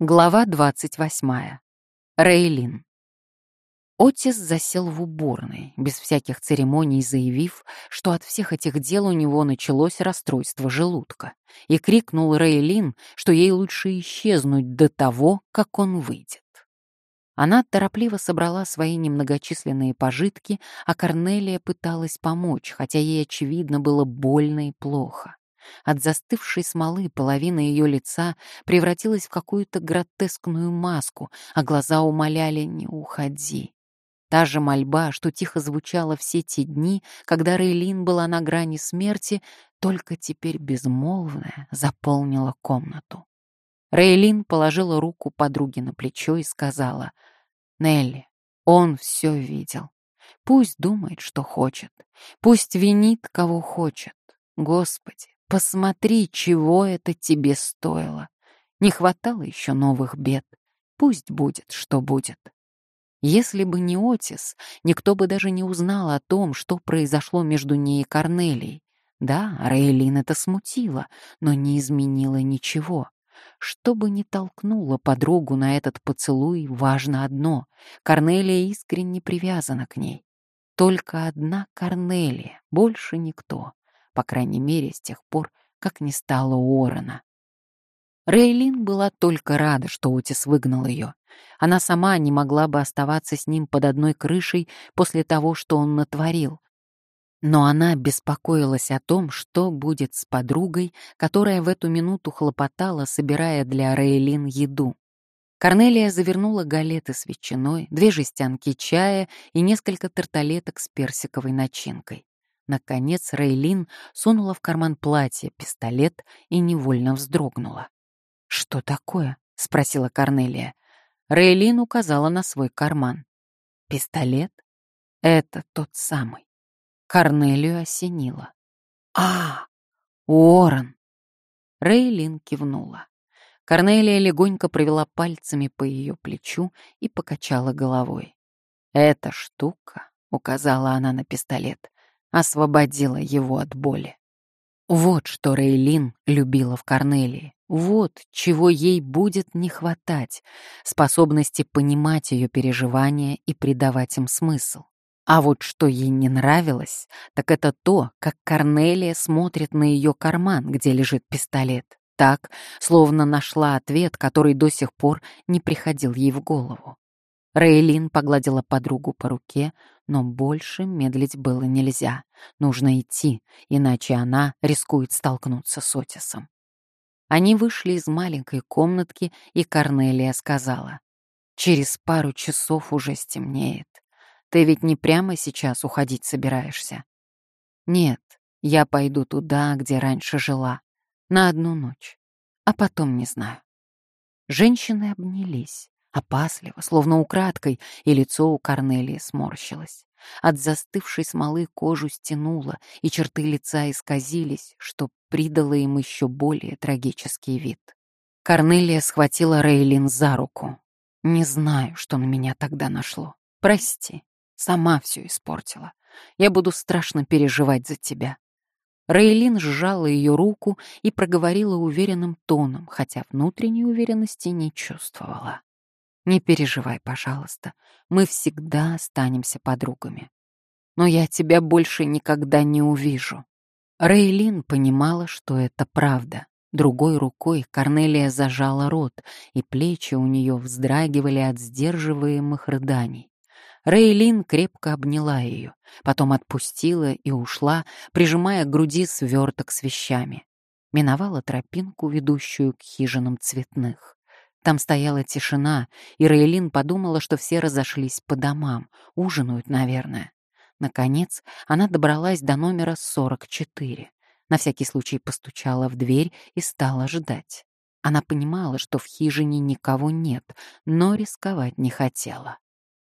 Глава 28. Рейлин. Отис засел в уборной, без всяких церемоний заявив, что от всех этих дел у него началось расстройство желудка, и крикнул Рейлин, что ей лучше исчезнуть до того, как он выйдет. Она торопливо собрала свои немногочисленные пожитки, а Корнелия пыталась помочь, хотя ей, очевидно, было больно и плохо. От застывшей смолы половина ее лица превратилась в какую-то гротескную маску, а глаза умоляли «не уходи». Та же мольба, что тихо звучала все те дни, когда Рейлин была на грани смерти, только теперь безмолвная, заполнила комнату. Рейлин положила руку подруге на плечо и сказала, «Нелли, он все видел. Пусть думает, что хочет. Пусть винит, кого хочет. Господи, Посмотри, чего это тебе стоило. Не хватало еще новых бед. Пусть будет, что будет. Если бы не Отис, никто бы даже не узнал о том, что произошло между ней и Корнелией. Да, Рейлин это смутило, но не изменило ничего. Что бы ни толкнуло подругу на этот поцелуй, важно одно — Корнелия искренне привязана к ней. Только одна Корнелия, больше никто по крайней мере, с тех пор, как не стало Уоррена. Рейлин была только рада, что Отис выгнал ее. Она сама не могла бы оставаться с ним под одной крышей после того, что он натворил. Но она беспокоилась о том, что будет с подругой, которая в эту минуту хлопотала, собирая для Рейлин еду. Корнелия завернула галеты с ветчиной, две жестянки чая и несколько тарталеток с персиковой начинкой. Наконец Рейлин сунула в карман платья пистолет и невольно вздрогнула. «Что такое?» — спросила Корнелия. Рейлин указала на свой карман. «Пистолет? Это тот самый». Корнелию осенила. «А, Уоррен!» Рейлин кивнула. Корнелия легонько провела пальцами по ее плечу и покачала головой. «Эта штука», — указала она на пистолет, освободила его от боли. Вот что Рейлин любила в Корнелии. Вот чего ей будет не хватать — способности понимать ее переживания и придавать им смысл. А вот что ей не нравилось, так это то, как Корнелия смотрит на ее карман, где лежит пистолет. Так, словно нашла ответ, который до сих пор не приходил ей в голову. Рейлин погладила подругу по руке, но больше медлить было нельзя. Нужно идти, иначе она рискует столкнуться с Отисом. Они вышли из маленькой комнатки, и Корнелия сказала, «Через пару часов уже стемнеет. Ты ведь не прямо сейчас уходить собираешься?» «Нет, я пойду туда, где раньше жила, на одну ночь, а потом не знаю». Женщины обнялись опасливо, словно украдкой, и лицо у Корнелии сморщилось. От застывшей смолы кожу стянуло, и черты лица исказились, что придало им еще более трагический вид. Корнелия схватила Рейлин за руку. «Не знаю, что на меня тогда нашло. Прости, сама все испортила. Я буду страшно переживать за тебя». Рейлин сжала ее руку и проговорила уверенным тоном, хотя внутренней уверенности не чувствовала. Не переживай, пожалуйста, мы всегда останемся подругами. Но я тебя больше никогда не увижу. Рейлин понимала, что это правда. Другой рукой Корнелия зажала рот, и плечи у нее вздрагивали от сдерживаемых рыданий. Рейлин крепко обняла ее, потом отпустила и ушла, прижимая к груди сверток с вещами. Миновала тропинку, ведущую к хижинам цветных. Там стояла тишина, и Рейлин подумала, что все разошлись по домам, ужинают, наверное. Наконец, она добралась до номера 44. На всякий случай постучала в дверь и стала ждать. Она понимала, что в хижине никого нет, но рисковать не хотела.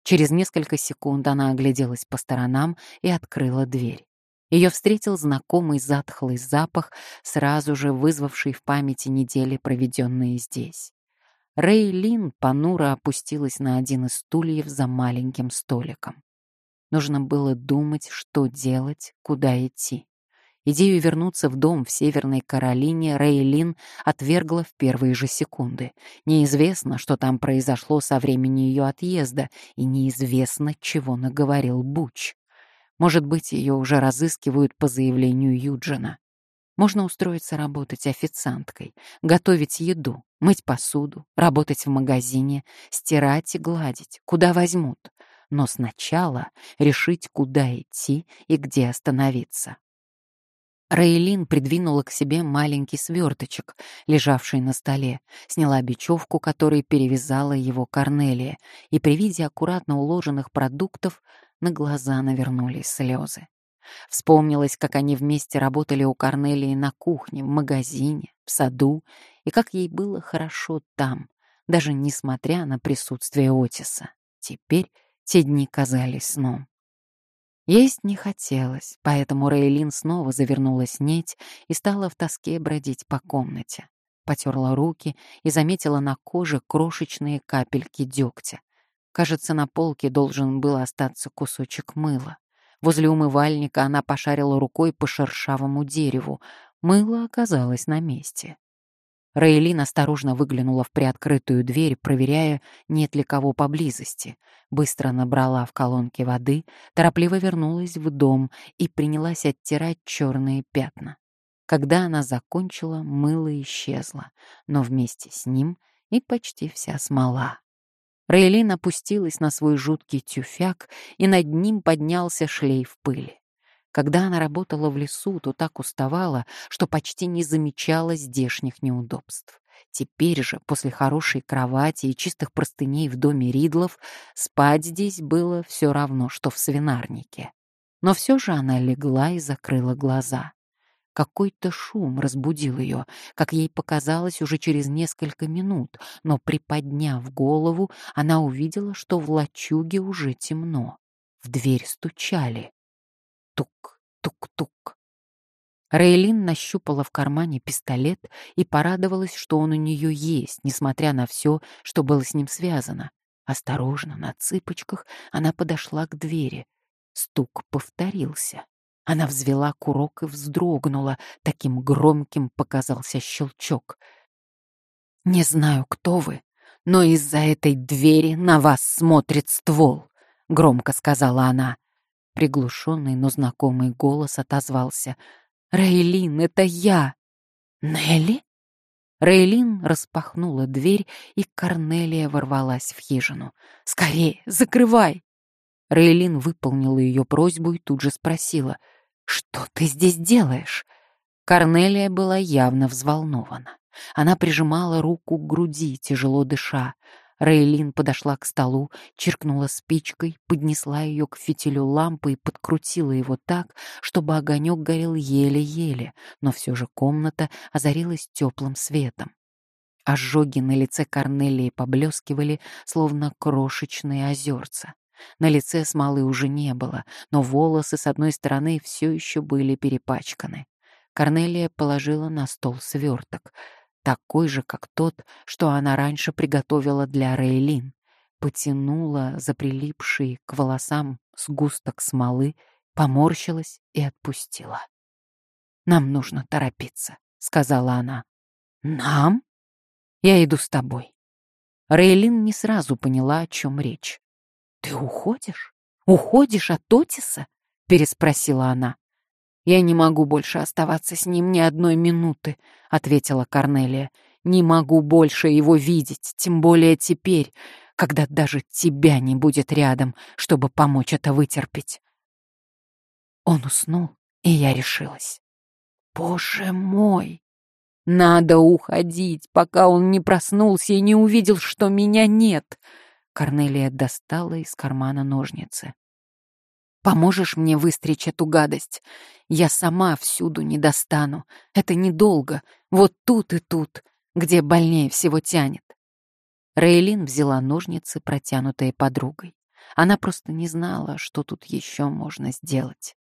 Через несколько секунд она огляделась по сторонам и открыла дверь. Ее встретил знакомый затхлый запах, сразу же вызвавший в памяти недели, проведенные здесь. Рейлин понуро опустилась на один из стульев за маленьким столиком. Нужно было думать, что делать, куда идти. Идею вернуться в дом в Северной Каролине Рейлин отвергла в первые же секунды. Неизвестно, что там произошло со времени ее отъезда, и неизвестно, чего наговорил Буч. Может быть, ее уже разыскивают по заявлению Юджина. Можно устроиться работать официанткой, готовить еду, мыть посуду, работать в магазине, стирать и гладить, куда возьмут. Но сначала решить, куда идти и где остановиться. Рейлин придвинула к себе маленький сверточек, лежавший на столе, сняла бечевку, которой перевязала его Корнелия, и при виде аккуратно уложенных продуктов на глаза навернулись слезы. Вспомнилось, как они вместе работали у Корнелии на кухне, в магазине, в саду, и как ей было хорошо там, даже несмотря на присутствие Отиса. Теперь те дни казались сном. Есть не хотелось, поэтому Рейлин снова завернулась нить и стала в тоске бродить по комнате. Потерла руки и заметила на коже крошечные капельки дегтя. Кажется, на полке должен был остаться кусочек мыла. Возле умывальника она пошарила рукой по шершавому дереву. Мыло оказалось на месте. Рейлин осторожно выглянула в приоткрытую дверь, проверяя, нет ли кого поблизости. Быстро набрала в колонке воды, торопливо вернулась в дом и принялась оттирать черные пятна. Когда она закончила, мыло исчезло, но вместе с ним и почти вся смола. Рейлин опустилась на свой жуткий тюфяк, и над ним поднялся шлейф пыли. Когда она работала в лесу, то так уставала, что почти не замечала здешних неудобств. Теперь же, после хорошей кровати и чистых простыней в доме Ридлов, спать здесь было все равно, что в свинарнике. Но все же она легла и закрыла глаза. Какой-то шум разбудил ее, как ей показалось уже через несколько минут, но приподняв голову, она увидела, что в лачуге уже темно. В дверь стучали. Тук, тук-тук. Рейлин нащупала в кармане пистолет и порадовалась, что он у нее есть, несмотря на все, что было с ним связано. Осторожно, на цыпочках, она подошла к двери. Стук повторился. Она взвела курок и вздрогнула. Таким громким показался щелчок. «Не знаю, кто вы, но из-за этой двери на вас смотрит ствол», — громко сказала она. Приглушенный, но знакомый голос отозвался. «Рейлин, это я!» «Нелли?» Рейлин распахнула дверь, и Корнелия ворвалась в хижину. «Скорее, закрывай!» Рейлин выполнила ее просьбу и тут же спросила. «Что ты здесь делаешь?» Корнелия была явно взволнована. Она прижимала руку к груди, тяжело дыша. Рейлин подошла к столу, чиркнула спичкой, поднесла ее к фитилю лампы и подкрутила его так, чтобы огонек горел еле-еле, но все же комната озарилась теплым светом. Ожоги на лице Корнелии поблескивали, словно крошечные озерца. На лице смолы уже не было, но волосы с одной стороны все еще были перепачканы. Корнелия положила на стол сверток — такой же, как тот, что она раньше приготовила для Рейлин. Потянула за прилипший к волосам сгусток смолы, поморщилась и отпустила. «Нам нужно торопиться», — сказала она. «Нам? Я иду с тобой». Рейлин не сразу поняла, о чем речь. «Ты уходишь? Уходишь от Отиса?» — переспросила она. «Я не могу больше оставаться с ним ни одной минуты», — ответила Корнелия. «Не могу больше его видеть, тем более теперь, когда даже тебя не будет рядом, чтобы помочь это вытерпеть». Он уснул, и я решилась. «Боже мой! Надо уходить, пока он не проснулся и не увидел, что меня нет!» Корнелия достала из кармана ножницы. Поможешь мне выстричь эту гадость? Я сама всюду не достану. Это недолго. Вот тут и тут, где больнее всего тянет. Рейлин взяла ножницы, протянутые подругой. Она просто не знала, что тут еще можно сделать.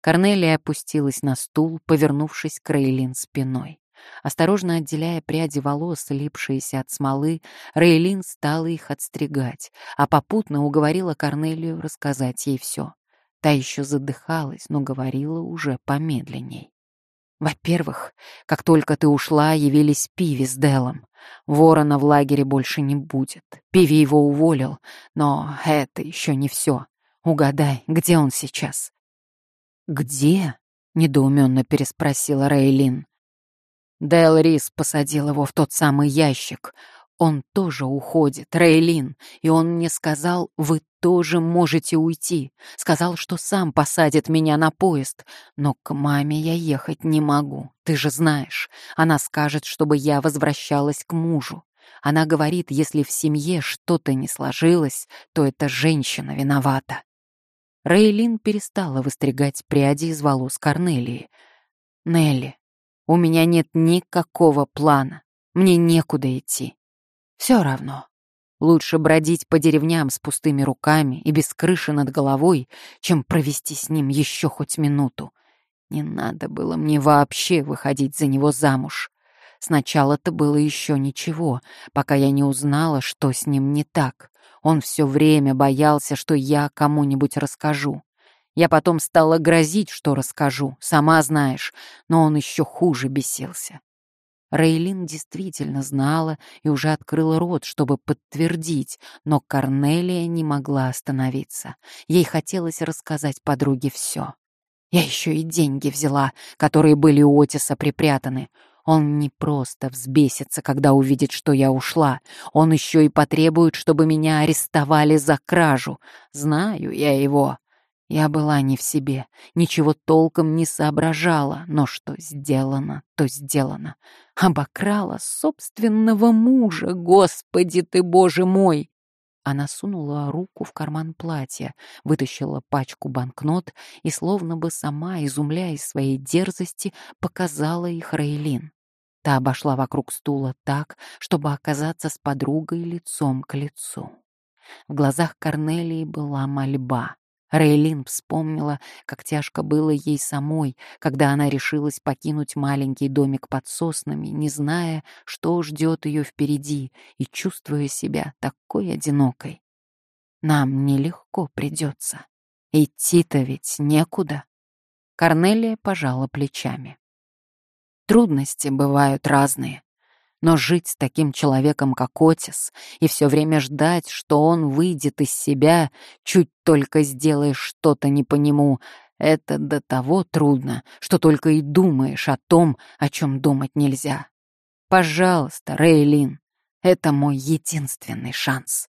Корнелия опустилась на стул, повернувшись к Рейлин спиной. Осторожно отделяя пряди волос, липшиеся от смолы, Рейлин стала их отстригать, а попутно уговорила Корнелию рассказать ей все. Та еще задыхалась, но говорила уже помедленней. Во-первых, как только ты ушла, явились Пиви с Делом. Ворона в лагере больше не будет. Пиви его уволил, но это еще не все. Угадай, где он сейчас?» «Где?» — недоуменно переспросила Рейлин. Дэл Рис посадил его в тот самый ящик. Он тоже уходит, Рейлин, и он мне сказал, вы тоже можете уйти. Сказал, что сам посадит меня на поезд, но к маме я ехать не могу, ты же знаешь. Она скажет, чтобы я возвращалась к мужу. Она говорит, если в семье что-то не сложилось, то эта женщина виновата. Рейлин перестала выстригать пряди из волос Корнелии. «Нелли, у меня нет никакого плана. Мне некуда идти. Все равно. Лучше бродить по деревням с пустыми руками и без крыши над головой, чем провести с ним еще хоть минуту. Не надо было мне вообще выходить за него замуж. Сначала-то было еще ничего, пока я не узнала, что с ним не так. Он все время боялся, что я кому-нибудь расскажу. Я потом стала грозить, что расскажу, сама знаешь, но он еще хуже бесился. Рейлин действительно знала и уже открыла рот, чтобы подтвердить, но Корнелия не могла остановиться. Ей хотелось рассказать подруге все. Я еще и деньги взяла, которые были у Отиса припрятаны. Он не просто взбесится, когда увидит, что я ушла. Он еще и потребует, чтобы меня арестовали за кражу. Знаю я его. Я была не в себе, ничего толком не соображала, но что сделано, то сделано. Обокрала собственного мужа, господи ты, боже мой! Она сунула руку в карман платья, вытащила пачку банкнот и, словно бы сама, изумляясь своей дерзости, показала их Рейлин. Та обошла вокруг стула так, чтобы оказаться с подругой лицом к лицу. В глазах Корнелии была мольба. Рейлин вспомнила, как тяжко было ей самой, когда она решилась покинуть маленький домик под соснами, не зная, что ждет ее впереди, и чувствуя себя такой одинокой. Нам нелегко придется. Идти-то ведь некуда. Корнелия пожала плечами. Трудности бывают разные. Но жить с таким человеком, как Отис, и все время ждать, что он выйдет из себя, чуть только сделаешь что-то не по нему, это до того трудно, что только и думаешь о том, о чем думать нельзя. Пожалуйста, Рейлин, это мой единственный шанс.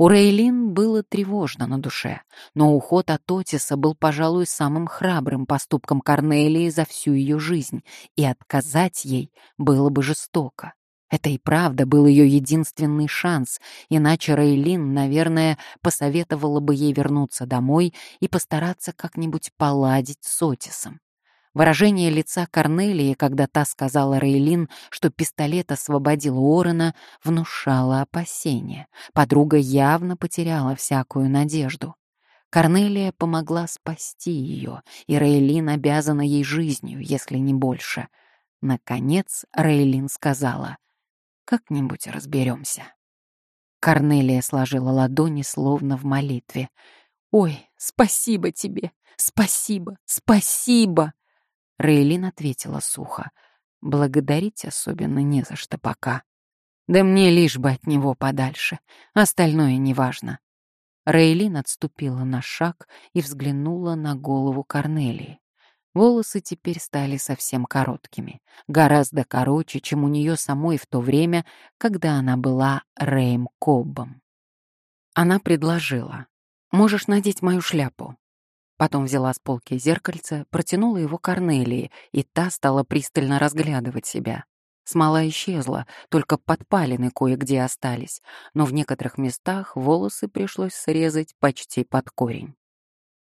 У Рейлин было тревожно на душе, но уход от Отиса был, пожалуй, самым храбрым поступком Корнелии за всю ее жизнь, и отказать ей было бы жестоко. Это и правда был ее единственный шанс, иначе Рейлин, наверное, посоветовала бы ей вернуться домой и постараться как-нибудь поладить с Отисом. Выражение лица Корнелии, когда та сказала Рейлин, что пистолет освободил Уоррена, внушало опасения. Подруга явно потеряла всякую надежду. Корнелия помогла спасти ее, и Рейлин обязана ей жизнью, если не больше. Наконец Рейлин сказала, «Как-нибудь разберемся». Корнелия сложила ладони, словно в молитве. «Ой, спасибо тебе! Спасибо! Спасибо!» Рейлин ответила сухо. «Благодарить особенно не за что пока. Да мне лишь бы от него подальше, остальное неважно». Рейлин отступила на шаг и взглянула на голову Корнелии. Волосы теперь стали совсем короткими, гораздо короче, чем у нее самой в то время, когда она была Рэем Коббом. Она предложила, «Можешь надеть мою шляпу. Потом взяла с полки зеркальце, протянула его Корнелии, и та стала пристально разглядывать себя. Смола исчезла, только подпалины кое-где остались, но в некоторых местах волосы пришлось срезать почти под корень.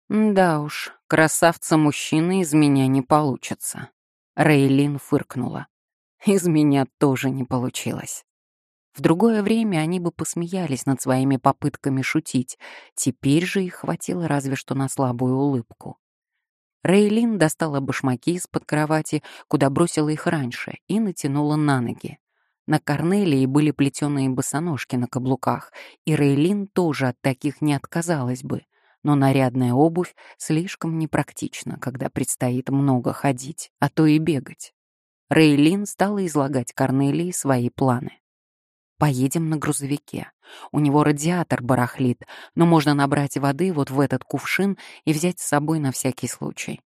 «Да уж, красавца-мужчины из меня не получится», — Рейлин фыркнула. «Из меня тоже не получилось». В другое время они бы посмеялись над своими попытками шутить, теперь же их хватило разве что на слабую улыбку. Рейлин достала башмаки из-под кровати, куда бросила их раньше, и натянула на ноги. На Корнелии были плетеные босоножки на каблуках, и Рейлин тоже от таких не отказалась бы. но нарядная обувь слишком непрактична, когда предстоит много ходить, а то и бегать. Рейлин стала излагать Корнелии свои планы. «Поедем на грузовике. У него радиатор барахлит, но можно набрать воды вот в этот кувшин и взять с собой на всякий случай.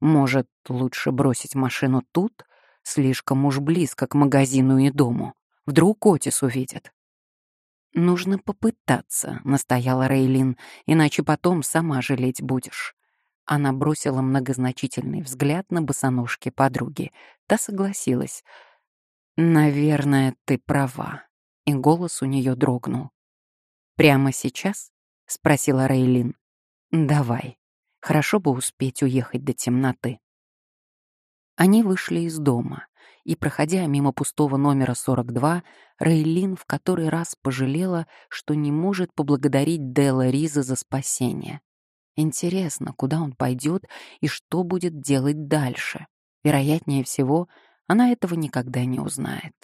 Может, лучше бросить машину тут? Слишком уж близко к магазину и дому. Вдруг Отис увидит. «Нужно попытаться», — настояла Рейлин, «иначе потом сама жалеть будешь». Она бросила многозначительный взгляд на босоножки подруги. Та согласилась. «Наверное, ты права». И голос у нее дрогнул. «Прямо сейчас?» — спросила Рейлин. «Давай. Хорошо бы успеть уехать до темноты». Они вышли из дома и, проходя мимо пустого номера 42, Рейлин в который раз пожалела, что не может поблагодарить Дела Риза за спасение. Интересно, куда он пойдет и что будет делать дальше. Вероятнее всего, она этого никогда не узнает.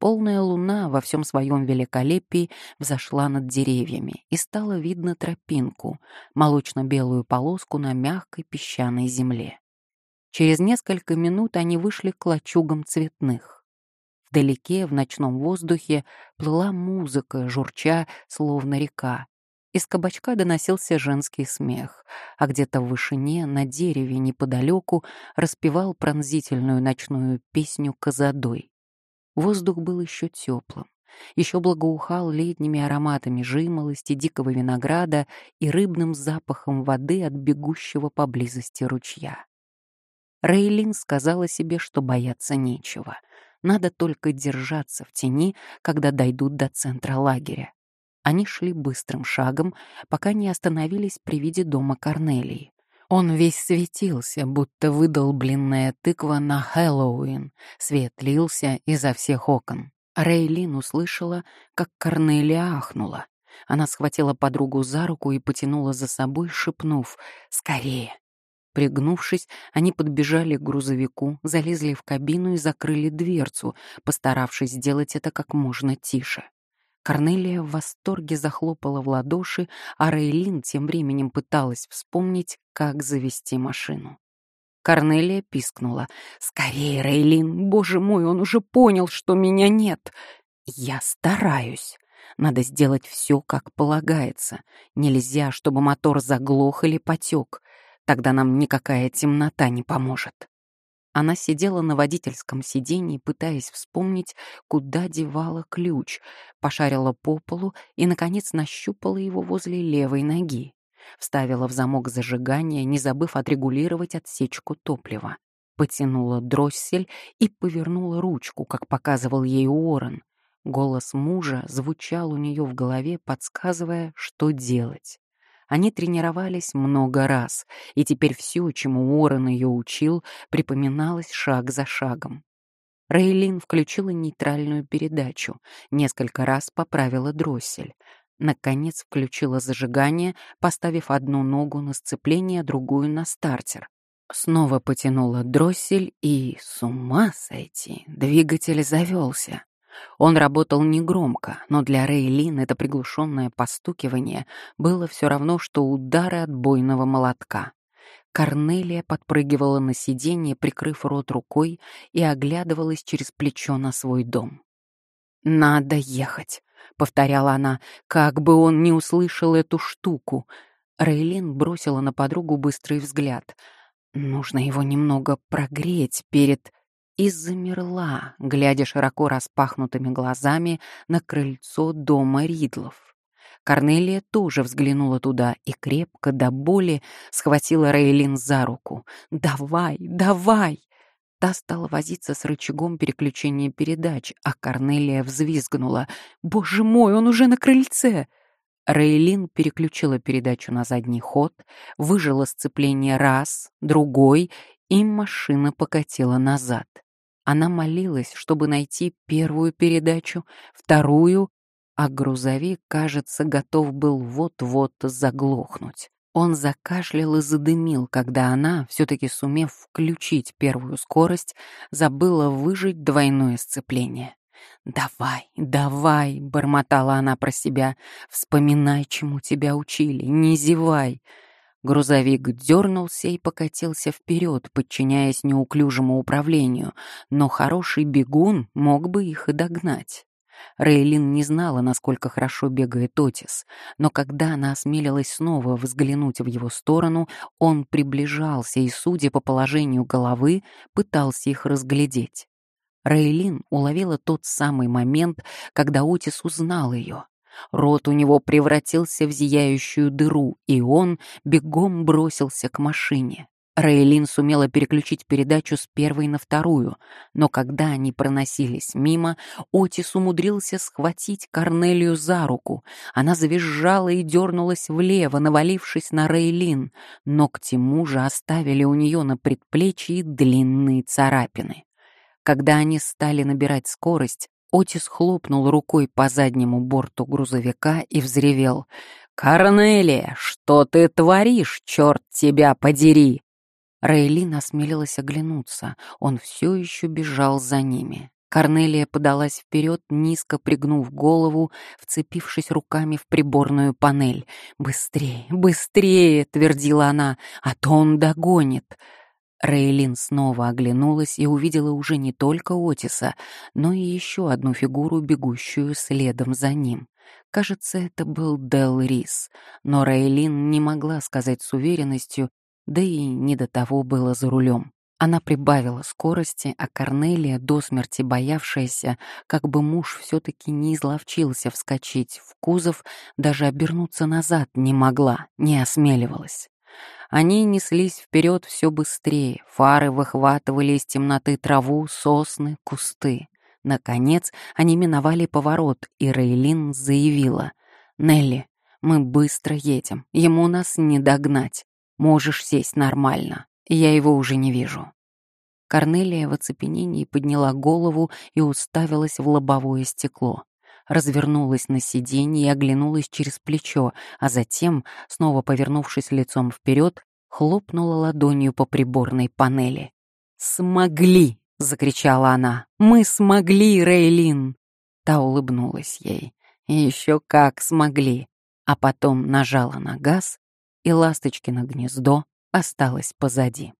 Полная луна во всем своем великолепии взошла над деревьями, и стало видно тропинку, молочно-белую полоску на мягкой песчаной земле. Через несколько минут они вышли к лачугам цветных. Вдалеке, в ночном воздухе, плыла музыка, журча, словно река. Из кабачка доносился женский смех, а где-то в вышине, на дереве неподалеку, распевал пронзительную ночную песню «Козадой». Воздух был еще теплым, еще благоухал летними ароматами жимолости, дикого винограда и рыбным запахом воды от бегущего поблизости ручья. Рейлин сказала себе, что бояться нечего. Надо только держаться в тени, когда дойдут до центра лагеря. Они шли быстрым шагом, пока не остановились при виде дома Корнелии. Он весь светился, будто выдолбленная тыква на Хэллоуин. Свет лился изо всех окон. Рейлин услышала, как Корнелия ахнула. Она схватила подругу за руку и потянула за собой, шепнув «Скорее!». Пригнувшись, они подбежали к грузовику, залезли в кабину и закрыли дверцу, постаравшись сделать это как можно тише. Корнелия в восторге захлопала в ладоши, а Рейлин тем временем пыталась вспомнить, как завести машину. Корнелия пискнула. «Скорее, Рейлин! Боже мой, он уже понял, что меня нет!» «Я стараюсь!» Надо сделать все, как полагается. Нельзя, чтобы мотор заглох или потек. Тогда нам никакая темнота не поможет. Она сидела на водительском сиденье, пытаясь вспомнить, куда девала ключ, пошарила по полу и, наконец, нащупала его возле левой ноги. Вставила в замок зажигания, не забыв отрегулировать отсечку топлива. Потянула дроссель и повернула ручку, как показывал ей Уоррен. Голос мужа звучал у нее в голове, подсказывая, что делать. Они тренировались много раз, и теперь все, чему Уоррен ее учил, припоминалось шаг за шагом. Рейлин включила нейтральную передачу, несколько раз поправила дроссель. Наконец включила зажигание, поставив одну ногу на сцепление, другую на стартер. Снова потянула дроссель и, с ума сойти, двигатель завелся. Он работал негромко, но для Рейлин это приглушенное постукивание было все равно, что удары отбойного молотка. Корнелия подпрыгивала на сиденье, прикрыв рот рукой, и оглядывалась через плечо на свой дом. «Надо ехать», — повторяла она, — «как бы он не услышал эту штуку». Рейлин бросила на подругу быстрый взгляд. «Нужно его немного прогреть перед...» и замерла, глядя широко распахнутыми глазами на крыльцо дома Ридлов. Корнелия тоже взглянула туда и крепко до боли схватила Рейлин за руку. «Давай, давай!» Та стала возиться с рычагом переключения передач, а Корнелия взвизгнула. «Боже мой, он уже на крыльце!» Рейлин переключила передачу на задний ход, выжила сцепление раз, другой, и машина покатила назад. Она молилась, чтобы найти первую передачу, вторую, а грузовик, кажется, готов был вот-вот заглохнуть. Он закашлял и задымил, когда она, все-таки сумев включить первую скорость, забыла выжить двойное сцепление. «Давай, давай!» — бормотала она про себя. «Вспоминай, чему тебя учили, не зевай!» Грузовик дернулся и покатился вперед, подчиняясь неуклюжему управлению, но хороший бегун мог бы их и догнать. Рейлин не знала, насколько хорошо бегает Отис, но когда она осмелилась снова взглянуть в его сторону, он приближался и, судя по положению головы, пытался их разглядеть. Рейлин уловила тот самый момент, когда Отис узнал ее. Рот у него превратился в зияющую дыру, и он бегом бросился к машине. Рейлин сумела переключить передачу с первой на вторую, но когда они проносились мимо, Отис умудрился схватить Корнелию за руку. Она завизжала и дернулась влево, навалившись на Рейлин, но к тему же оставили у нее на предплечье длинные царапины. Когда они стали набирать скорость, Отис хлопнул рукой по заднему борту грузовика и взревел. «Корнелия, что ты творишь, черт тебя подери!» Рейлин осмелилась оглянуться, он все еще бежал за ними. Корнелия подалась вперед, низко пригнув голову, вцепившись руками в приборную панель. «Быстрее, быстрее!» — твердила она, — «а то он догонит!» Рейлин снова оглянулась и увидела уже не только Отиса, но и еще одну фигуру, бегущую следом за ним. Кажется, это был Дел Рис, но Рейлин не могла сказать с уверенностью, да и не до того было за рулем. Она прибавила скорости, а Корнелия, до смерти боявшаяся, как бы муж все-таки не изловчился вскочить в кузов, даже обернуться назад не могла, не осмеливалась. Они неслись вперед все быстрее, фары выхватывали из темноты траву, сосны, кусты. Наконец они миновали поворот, и Рейлин заявила. «Нелли, мы быстро едем, ему нас не догнать. Можешь сесть нормально, я его уже не вижу». Корнелия в оцепенении подняла голову и уставилась в лобовое стекло развернулась на сиденье и оглянулась через плечо, а затем, снова повернувшись лицом вперед, хлопнула ладонью по приборной панели. «Смогли!» — закричала она. «Мы смогли, Рейлин!» Та улыбнулась ей. Еще как смогли. А потом нажала на газ, и ласточкино гнездо осталось позади.